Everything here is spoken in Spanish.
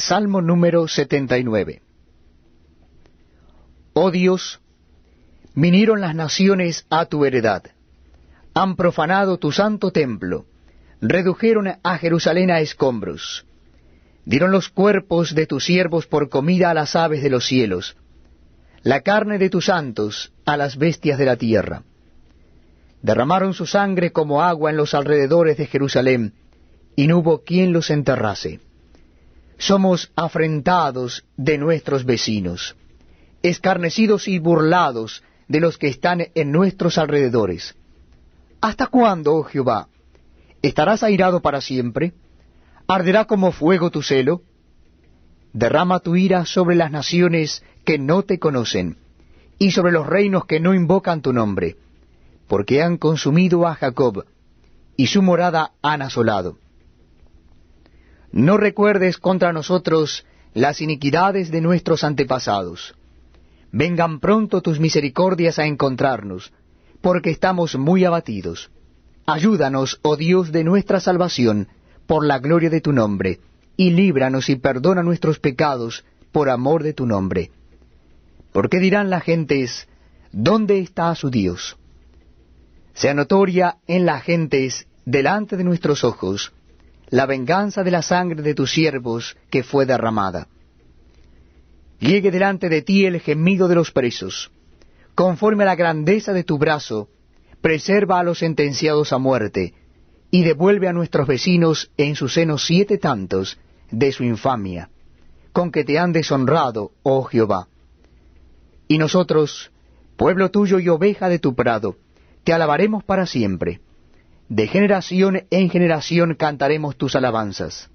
Salmo número 79. Oh Dios, vinieron las naciones a tu heredad, han profanado tu santo templo, redujeron a Jerusalén a escombros, dieron los cuerpos de tus siervos por comida a las aves de los cielos, la carne de tus santos a las bestias de la tierra. Derramaron su sangre como agua en los alrededores de Jerusalén, y no hubo quien los enterrase somos afrentados de nuestros vecinos, escarnecidos y burlados de los que están en nuestros alrededores. ¿Hasta cuándo, oh Jehová? ¿Estarás airado para siempre? ¿Arderá como fuego tu celo? Derrama tu ira sobre las naciones que no te conocen, y sobre los reinos que no invocan tu nombre, porque han consumido a Jacob, y su morada han asolado. No recuerdes contra nosotros las iniquidades de nuestros antepasados. Vengan pronto tus misericordias a encontrarnos, porque estamos muy abatidos. Ayúdanos, oh Dios de nuestra salvación, por la gloria de tu nombre, y líbranos y perdona nuestros pecados por amor de tu nombre. Porque dirán las gentes, ¿dónde está su Dios? Sea notoria en las gentes delante de nuestros ojos, la venganza de la sangre de tus siervos que fue derramada. Llegue delante de ti el gemido de los presos. Conforme a la grandeza de tu brazo, preserva a los sentenciados a muerte, y devuelve a nuestros vecinos en su seno siete tantos de su infamia, con que te han deshonrado, oh Jehová. Y nosotros, pueblo tuyo y oveja de tu prado, te alabaremos para siempre de generación en generación cantaremos tus alabanzas.